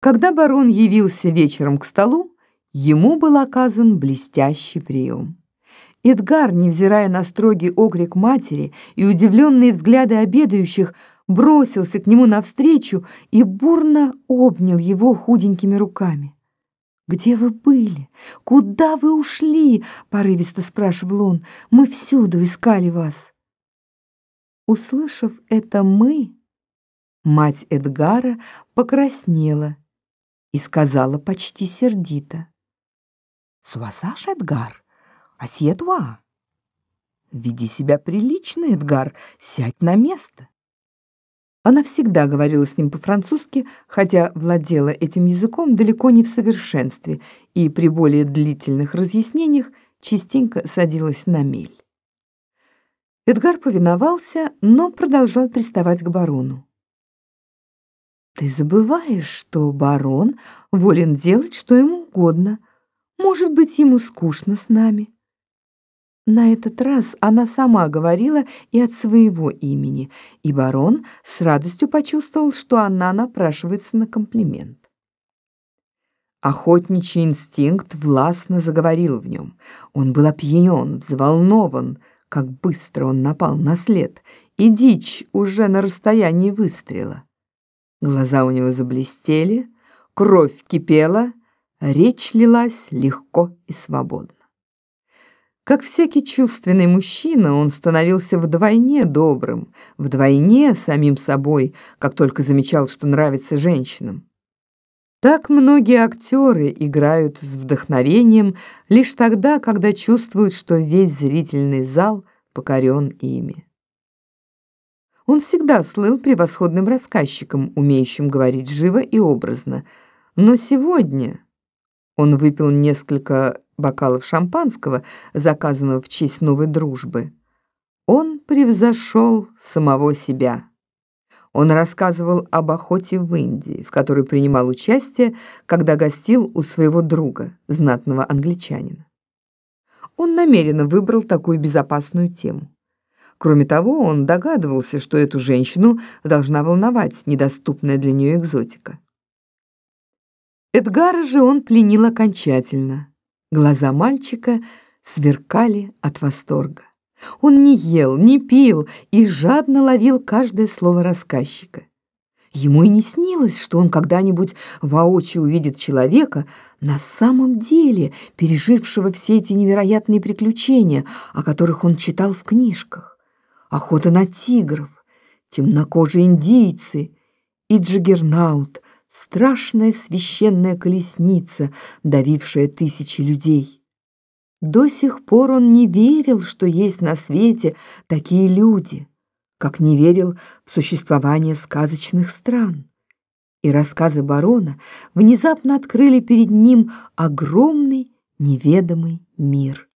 Когда барон явился вечером к столу, ему был оказан блестящий прием. Эдгар, невзирая на строгий окрик матери и удивленные взгляды обедающих, бросился к нему навстречу и бурно обнял его худенькими руками. «Где вы были? Куда вы ушли?» — порывисто спрашивал он. «Мы всюду искали вас». Услышав это «мы», мать Эдгара покраснела и сказала почти сердито. «Суасаш, Эдгар, асьетуа! Веди себя прилично, Эдгар, сядь на место!» Она всегда говорила с ним по-французски, хотя владела этим языком далеко не в совершенстве и при более длительных разъяснениях частенько садилась на мель. Эдгар повиновался, но продолжал приставать к барону. Ты забываешь, что барон волен делать, что ему угодно. Может быть, ему скучно с нами. На этот раз она сама говорила и от своего имени, и барон с радостью почувствовал, что она напрашивается на комплимент. Охотничий инстинкт властно заговорил в нем. Он был опьянен, взволнован, как быстро он напал на след, и дичь уже на расстоянии выстрела. Глаза у него заблестели, кровь кипела, речь лилась легко и свободно. Как всякий чувственный мужчина, он становился вдвойне добрым, вдвойне самим собой, как только замечал, что нравится женщинам. Так многие актеры играют с вдохновением лишь тогда, когда чувствуют, что весь зрительный зал покорен ими. Он всегда слыл превосходным рассказчиком, умеющим говорить живо и образно. Но сегодня он выпил несколько бокалов шампанского, заказанного в честь новой дружбы. Он превзошел самого себя. Он рассказывал об охоте в Индии, в которой принимал участие, когда гостил у своего друга, знатного англичанина. Он намеренно выбрал такую безопасную тему. Кроме того, он догадывался, что эту женщину должна волновать недоступная для нее экзотика. Эдгара же он пленил окончательно. Глаза мальчика сверкали от восторга. Он не ел, не пил и жадно ловил каждое слово рассказчика. Ему и не снилось, что он когда-нибудь воочию увидит человека, на самом деле пережившего все эти невероятные приключения, о которых он читал в книжках охота на тигров, темнокожие индийцы и Джиггернаут, страшная священная колесница, давившая тысячи людей. До сих пор он не верил, что есть на свете такие люди, как не верил в существование сказочных стран. И рассказы барона внезапно открыли перед ним огромный неведомый мир.